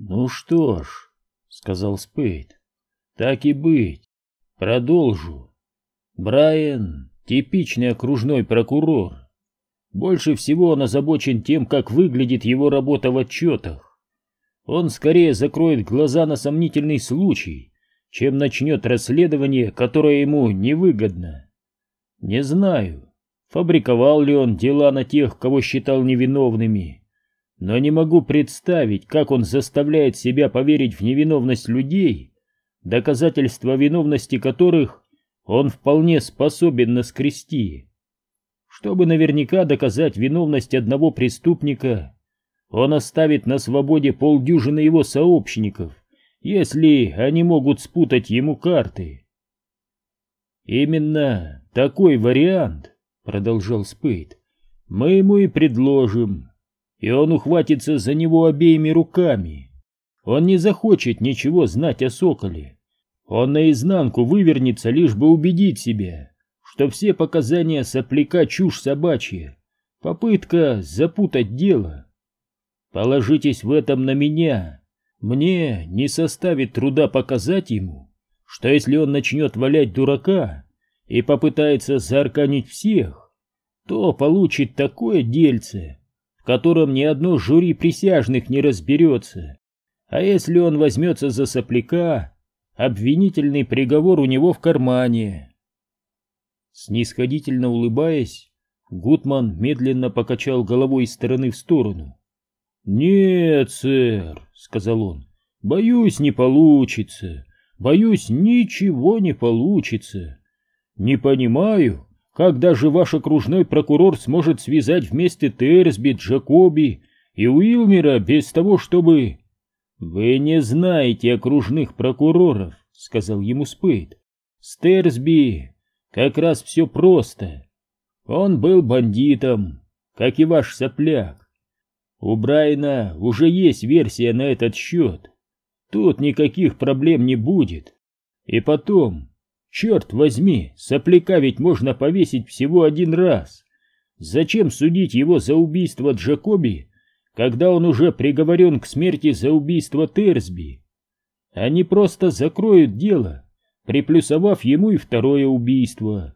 Ну что ж, сказал Спейд, так и быть, продолжу. Брайан — типичный окружной прокурор. Больше всего он озабочен тем, как выглядит его работа в отчетах. Он скорее закроет глаза на сомнительный случай, чем начнет расследование, которое ему невыгодно. Не знаю, фабриковал ли он дела на тех, кого считал невиновными, но не могу представить, как он заставляет себя поверить в невиновность людей, доказательства виновности которых он вполне способен наскрести. Чтобы наверняка доказать виновность одного преступника, он оставит на свободе полдюжины его сообщников, если они могут спутать ему карты. Именно такой вариант, продолжал Спейд, мы ему и предложим, и он ухватится за него обеими руками. Он не захочет ничего знать о Соколе. Он наизнанку вывернется, лишь бы убедить себя, что все показания сопляка чушь собачья, попытка запутать дело. Положитесь в этом на меня. Мне не составит труда показать ему, что если он начнет валять дурака и попытается заарканить всех, то получит такое дельце, котором ни одно жюри присяжных не разберется. А если он возьмется за сопляка, обвинительный приговор у него в кармане. Снисходительно улыбаясь, Гутман медленно покачал головой из стороны в сторону. «Нет, сэр», — сказал он, — «боюсь, не получится. Боюсь, ничего не получится. Не понимаю, как даже ваш окружной прокурор сможет связать вместе Терсби, Джакоби и Уилмера без того, чтобы...» «Вы не знаете окружных прокуроров», — сказал ему Спейд. «Стерсби как раз все просто. Он был бандитом, как и ваш сопляк. У Брайана уже есть версия на этот счет. Тут никаких проблем не будет. И потом, черт возьми, сопляка ведь можно повесить всего один раз. Зачем судить его за убийство Джакоби когда он уже приговорен к смерти за убийство Терсби. Они просто закроют дело, приплюсовав ему и второе убийство.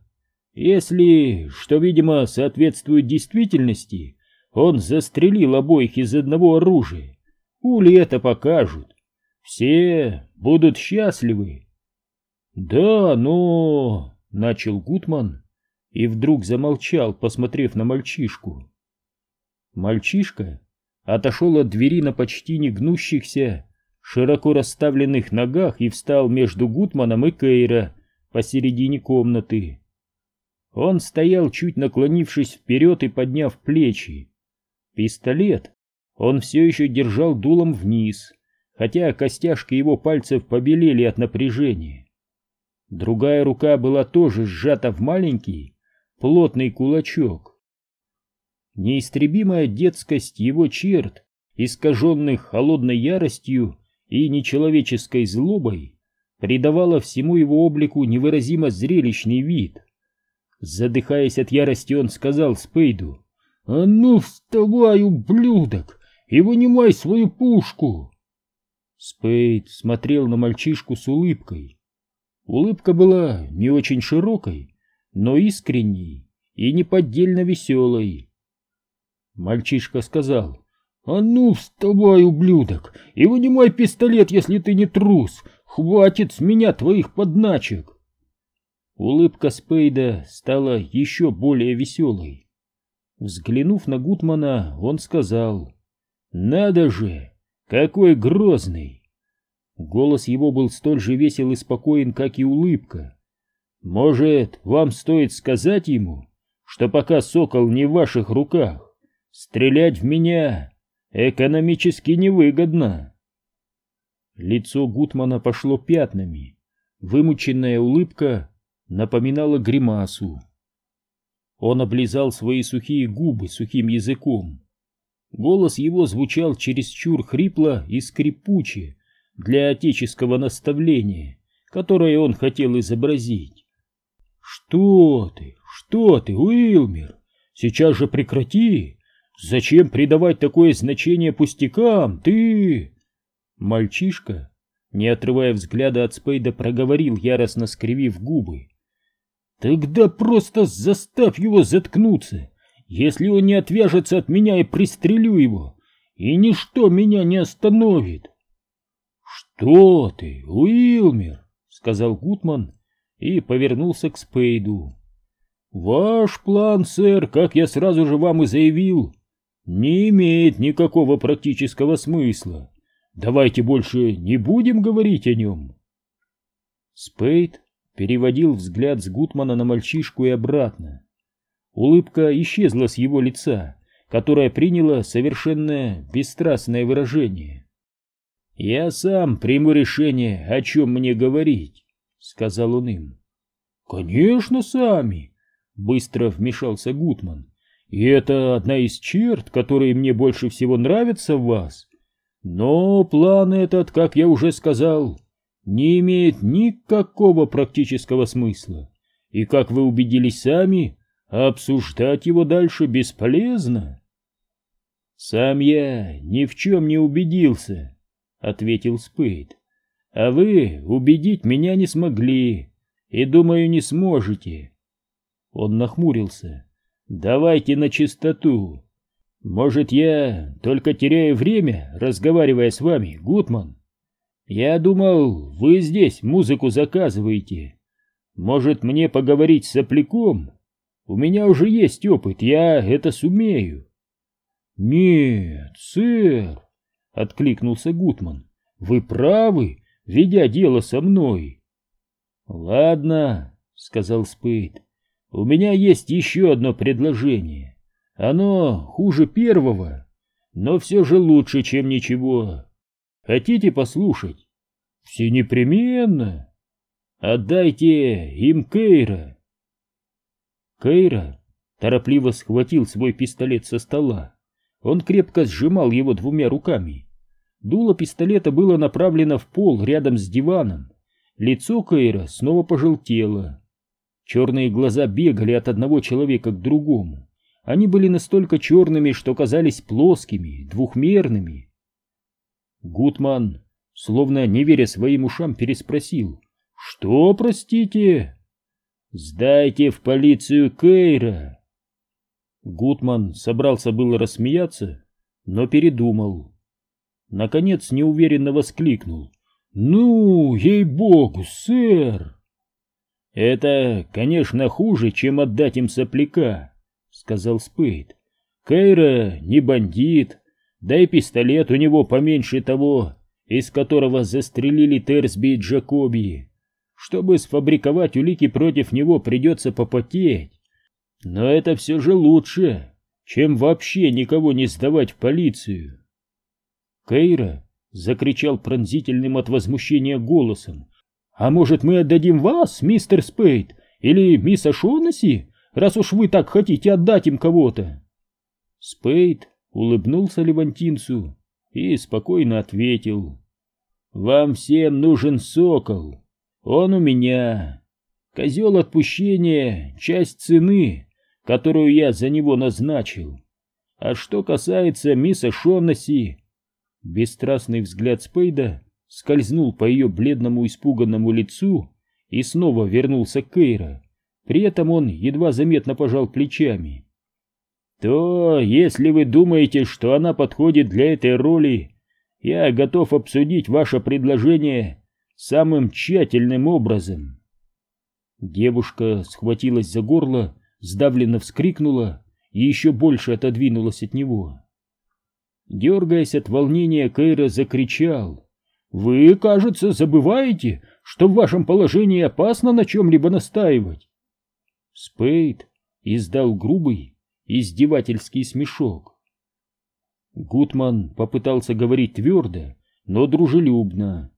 Если, что, видимо, соответствует действительности, он застрелил обоих из одного оружия, пули это покажут. Все будут счастливы. Да, но... — начал Гутман и вдруг замолчал, посмотрев на мальчишку. Мальчишка отошел от двери на почти не гнущихся, широко расставленных ногах и встал между Гутманом и Кейра посередине комнаты. Он стоял, чуть наклонившись вперед и подняв плечи. Пистолет он все еще держал дулом вниз, хотя костяшки его пальцев побелели от напряжения. Другая рука была тоже сжата в маленький, плотный кулачок. Неистребимая детскость его черт, искаженных холодной яростью и нечеловеческой злобой, придавала всему его облику невыразимо зрелищный вид. Задыхаясь от ярости, он сказал Спейду, «А ну вставай, ублюдок, и вынимай свою пушку!» Спейд смотрел на мальчишку с улыбкой. Улыбка была не очень широкой, но искренней и неподдельно веселой. Мальчишка сказал, «А ну, вставай, ублюдок, и вынимай пистолет, если ты не трус! Хватит с меня твоих подначек!» Улыбка Спейда стала еще более веселой. Взглянув на Гутмана, он сказал, «Надо же, какой грозный!» Голос его был столь же весел и спокоен, как и улыбка. «Может, вам стоит сказать ему, что пока сокол не в ваших руках, Стрелять в меня экономически невыгодно. Лицо Гутмана пошло пятнами. Вымученная улыбка напоминала гримасу. Он облизал свои сухие губы сухим языком. Голос его звучал чересчур хрипло и скрипуче для отеческого наставления, которое он хотел изобразить. «Что ты? Что ты, Уилмер? Сейчас же прекрати! Зачем придавать такое значение пустякам? Ты...» Мальчишка, не отрывая взгляда от Спейда, проговорил, яростно скривив губы. «Тогда просто заставь его заткнуться, если он не отвяжется от меня и пристрелю его, и ничто меня не остановит». «Что ты, Уилмер?» — сказал Гутман и повернулся к Спейду. «Ваш план, сэр, как я сразу же вам и заявил, не имеет никакого практического смысла. Давайте больше не будем говорить о нем». Спейд переводил взгляд с Гутмана на мальчишку и обратно. Улыбка исчезла с его лица, которое приняло совершенно бесстрастное выражение. «Я сам приму решение, о чем мне говорить», — сказал он им. «Конечно, сами», — быстро вмешался Гутман. «И это одна из черт, которые мне больше всего нравятся в вас. Но план этот, как я уже сказал, не имеет никакого практического смысла. И, как вы убедились сами, обсуждать его дальше бесполезно». «Сам я ни в чем не убедился», — ответил Спейд. «А вы убедить меня не смогли, и, думаю, не сможете». Он нахмурился. «Давайте на чистоту. Может, я только теряю время, разговаривая с вами, Гутман? Я думал, вы здесь музыку заказываете. Может, мне поговорить с сопляком? У меня уже есть опыт, я это сумею». «Нет, сэр», — откликнулся Гутман, — «вы правы, ведя дело со мной». «Ладно», — сказал Спейд, у меня есть еще одно предложение. Оно хуже первого, но все же лучше, чем ничего. Хотите послушать? Все непременно. Отдайте им Кейра. Кейра торопливо схватил свой пистолет со стола. Он крепко сжимал его двумя руками. Дуло пистолета было направлено в пол рядом с диваном. Лицо Кейра снова пожелтело. Черные глаза бегали от одного человека к другому. Они были настолько черными, что казались плоскими, двухмерными. Гутман, словно не веря своим ушам, переспросил. «Что, простите?» «Сдайте в полицию Кейра!» Гутман собрался было рассмеяться, но передумал. Наконец неуверенно воскликнул. «Ну, ей-богу, сэр!» «Это, конечно, хуже, чем отдать им сопляка», — сказал Спейд. «Кейра не бандит, да и пистолет у него поменьше того, из которого застрелили Терсби и Джакоби. Чтобы сфабриковать улики против него, придется попотеть. Но это все же лучше, чем вообще никого не сдавать в полицию». Кейра закричал пронзительным от возмущения голосом. А может, мы отдадим вас, мистер Спейд, или мисс Ашонаси, раз уж вы так хотите отдать им кого-то?» Спейд улыбнулся Левантинцу и спокойно ответил. «Вам всем нужен сокол. Он у меня. Козел отпущения — часть цены, которую я за него назначил. А что касается мисс Ашонаси...» Бесстрастный взгляд Спейда скользнул по ее бледному испуганному лицу и снова вернулся к Кейра. При этом он едва заметно пожал плечами. «То, если вы думаете, что она подходит для этой роли, я готов обсудить ваше предложение самым тщательным образом». Девушка схватилась за горло, сдавленно вскрикнула и еще больше отодвинулась от него. Дергаясь от волнения, Кейра закричал. Вы, кажется, забываете, что в вашем положении опасно на чем-либо настаивать. Спейд издал грубый, издевательский смешок. Гутман попытался говорить твердо, но дружелюбно.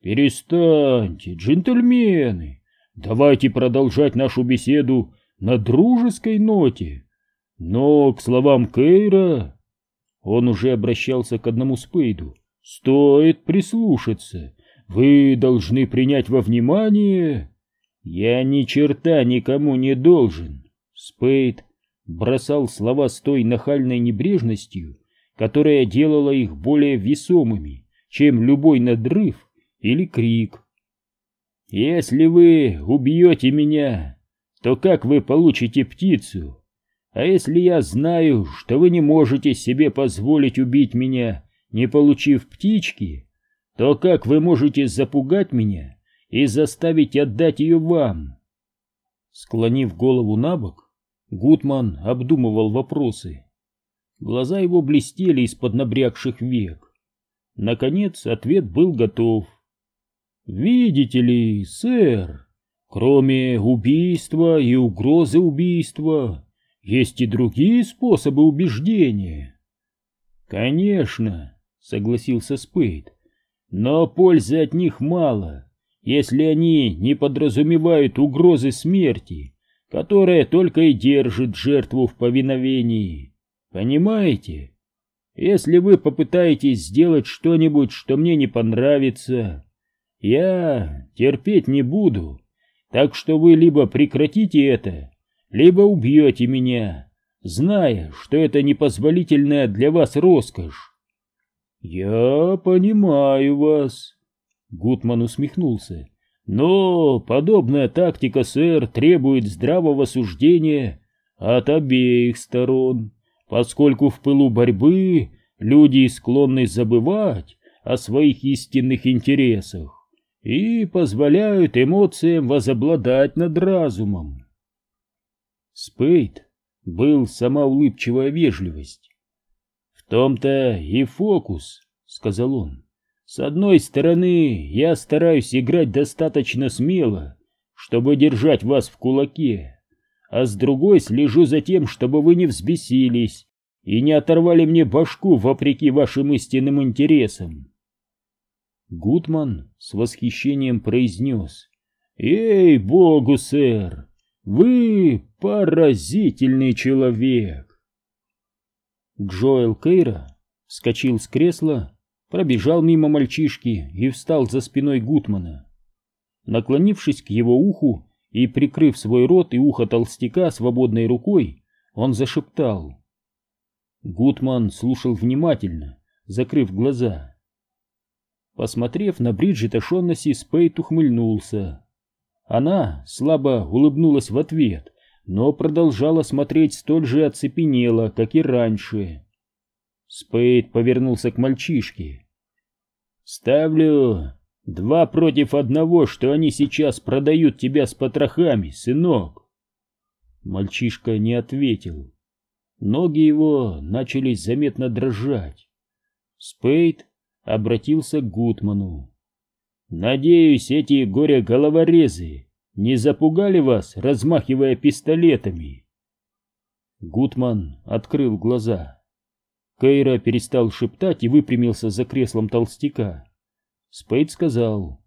«Перестаньте, джентльмены! Давайте продолжать нашу беседу на дружеской ноте. Но к словам Кейра...» Он уже обращался к одному Спейду. Стоит прислушаться. Вы должны принять во внимание... Я ни черта никому не должен. Спейд бросал слова с той нахальной небрежностью, которая делала их более весомыми, чем любой надрыв или крик. «Если вы убьете меня, то как вы получите птицу? А если я знаю, что вы не можете себе позволить убить меня, не получив птички, то как вы можете запугать меня и заставить отдать ее вам?» Склонив голову на бок, Гутман обдумывал вопросы. Глаза его блестели из-под набрякших век. Наконец ответ был готов. «Видите ли, сэр, кроме убийства и угрозы убийства, есть и другие способы убеждения». «Конечно», — согласился Спейд, — «но пользы от них мало, если они не подразумевают угрозы смерти, которая только и держит жертву в повиновении. Понимаете?» Если вы попытаетесь сделать что-нибудь, что мне не понравится, я терпеть не буду, так что вы либо прекратите это, либо убьете меня, зная, что это непозволительная для вас роскошь. Я понимаю вас, Гутман усмехнулся. Но подобная тактика, сэр, требует здравого суждения от обеих сторон, поскольку в пылу борьбы люди склонны забывать о своих истинных интересах и позволяют эмоциям возобладать над разумом. Спейд был сама улыбчивая вежливость. «В том-то и фокус», — сказал он. «С одной стороны, я стараюсь играть достаточно смело, чтобы держать вас в кулаке, а с другой слежу за тем, чтобы вы не взбесились и не оторвали мне башку вопреки вашим истинным интересам. Гутман с восхищением произнес. «Эй, богу, сэр, вы поразительный человек!» Джоэл Кейра вскочил с кресла, пробежал мимо мальчишки и встал за спиной Гутмана. Наклонившись к его уху и прикрыв свой рот и ухо толстяка свободной рукой, он зашептал. Гутман слушал внимательно, закрыв глаза. Посмотрев на Бриджит Шоннесси, Спейт ухмыльнулся. Она слабо улыбнулась в ответ, но продолжала смотреть столь же оцепенело, как и раньше. Спейт повернулся к мальчишке. «Ставлю два против одного, что они сейчас продают тебя с потрохами, сынок!» Мальчишка не ответил. Ноги его начали заметно дрожать. Спейд обратился к Гутману. «Надеюсь, эти горе-головорезы не запугали вас, размахивая пистолетами?» Гутман открыл глаза. Кейра перестал шептать и выпрямился за креслом толстяка. Спейд сказал,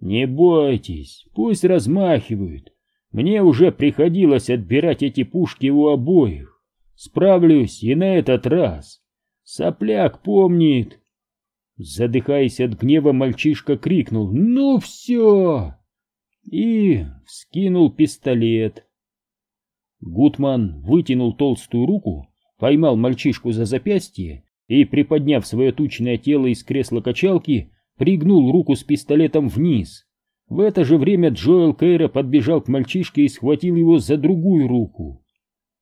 «Не бойтесь, пусть размахивают. Мне уже приходилось отбирать эти пушки у обоих. Справлюсь и на этот раз. Сопляк помнит, Задыхаясь от гнева, мальчишка крикнул «Ну все!» и вскинул пистолет. Гутман вытянул толстую руку, поймал мальчишку за запястье и, приподняв свое тучное тело из кресла качалки, пригнул руку с пистолетом вниз. В это же время Джоэл Кейра подбежал к мальчишке и схватил его за другую руку.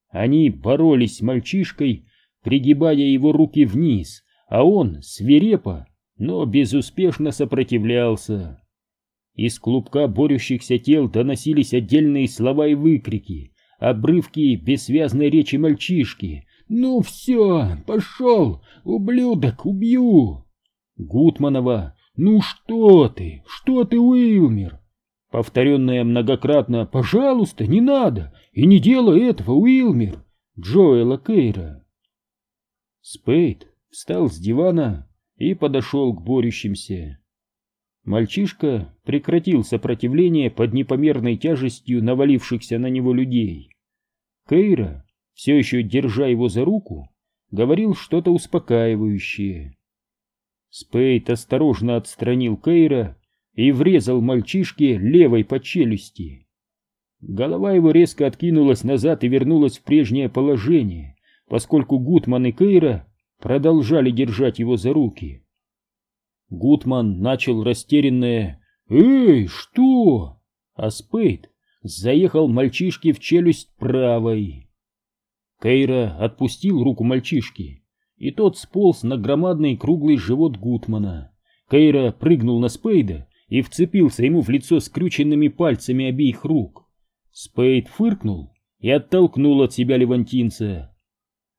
Они боролись с мальчишкой, пригибая его руки вниз, а он свирепо, но безуспешно сопротивлялся. Из клубка борющихся тел доносились отдельные слова и выкрики, обрывки бессвязной речи мальчишки. «Ну все, пошел, ублюдок, убью!» Гутманова «Ну что ты, что ты, Уилмер?» Повторенное многократно «Пожалуйста, не надо, и не делай этого, Уилмер!» Джоэла Кейра. Спейд встал с дивана и подошел к борющимся. Мальчишка прекратил сопротивление под непомерной тяжестью навалившихся на него людей. Кейра, все еще держа его за руку, говорил что-то успокаивающее. Спейт осторожно отстранил Кейра и врезал мальчишке левой по челюсти. Голова его резко откинулась назад и вернулась в прежнее положение, поскольку Гутман и Кейра продолжали держать его за руки. Гутман начал растерянное «Эй, что?» А Спейд заехал мальчишке в челюсть правой. Кейра отпустил руку мальчишки, и тот сполз на громадный круглый живот Гутмана. Кейра прыгнул на Спейда и вцепился ему в лицо скрюченными пальцами обеих рук. Спейд фыркнул и оттолкнул от себя левантинца.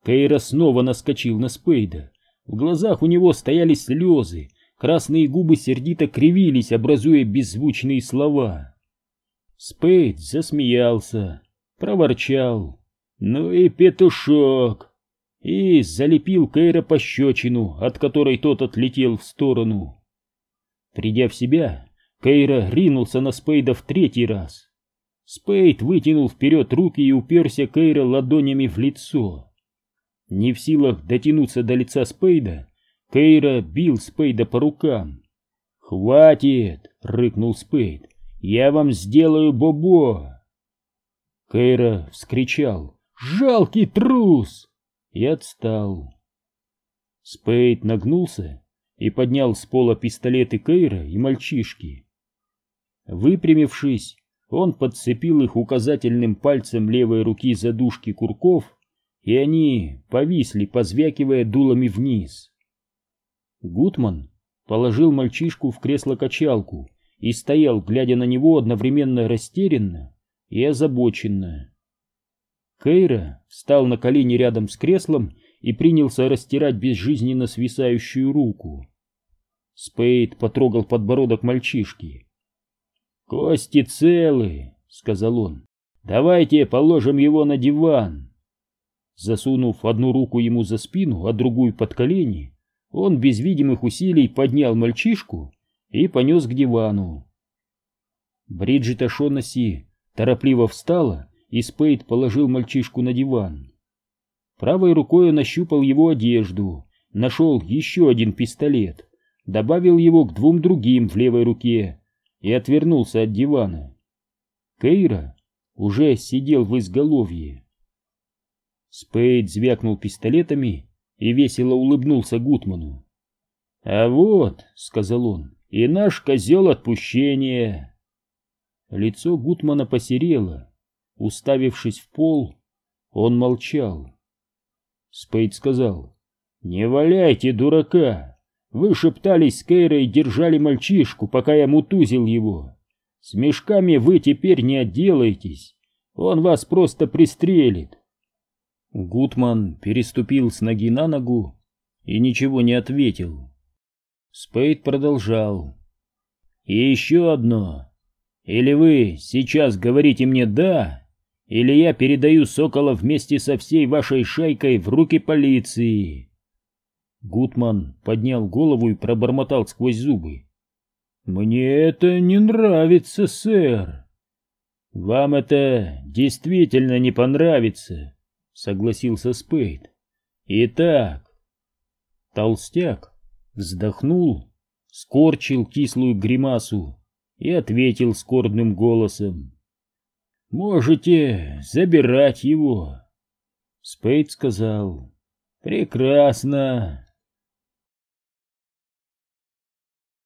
Кейра снова наскочил на Спейда. В глазах у него стояли слезы, красные губы сердито кривились, образуя беззвучные слова. Спейд засмеялся, проворчал. «Ну и петушок!» И залепил Кейра пощечину, от которой тот отлетел в сторону. Придя в себя, Кейра ринулся на Спейда в третий раз. Спейд вытянул вперед руки и уперся Кейра ладонями в лицо. Не в силах дотянуться до лица Спейда, Кейра бил Спейда по рукам. «Хватит!» — рыкнул Спейд. «Я вам сделаю бобо!» Кейра вскричал. «Жалкий трус!» и отстал. Спейд нагнулся и поднял с пола пистолеты Кейра и мальчишки. Выпрямившись, он подцепил их указательным пальцем левой руки за дужки курков, и они повисли, позвякивая дулами вниз. Гутман положил мальчишку в кресло-качалку и стоял, глядя на него одновременно растерянно и озабоченно. Кейра встал на колени рядом с креслом и принялся растирать безжизненно свисающую руку. Спейд потрогал подбородок мальчишки. «Кости целы», — сказал он. «Давайте положим его на диван». Засунув одну руку ему за спину, а другую под колени, он без видимых усилий поднял мальчишку и понес к дивану. Бриджит Ашонаси торопливо встала, и Спейд положил мальчишку на диван. Правой рукой он ощупал его одежду, нашел еще один пистолет, добавил его к двум другим в левой руке и отвернулся от дивана. Кейра уже сидел в изголовье. Спейд звякнул пистолетами и весело улыбнулся Гутману. «А вот», — сказал он, — «и наш козел отпущения». Лицо Гутмана посерело. Уставившись в пол, он молчал. Спейд сказал, «Не валяйте, дурака! Вы шептались с Кейрой и держали мальчишку, пока я мутузил его. С мешками вы теперь не отделаетесь, он вас просто пристрелит». Гутман переступил с ноги на ногу и ничего не ответил. Спейд продолжал. «И еще одно. Или вы сейчас говорите мне «да», или я передаю Сокола вместе со всей вашей шайкой в руки полиции. Гутман поднял голову и пробормотал сквозь зубы. «Мне это не нравится, сэр». «Вам это действительно не понравится», — согласился Спейд. «Итак...» Толстяк вздохнул, скорчил кислую гримасу и ответил скорбным голосом. Можете забирать его. Спейд сказал. Прекрасно.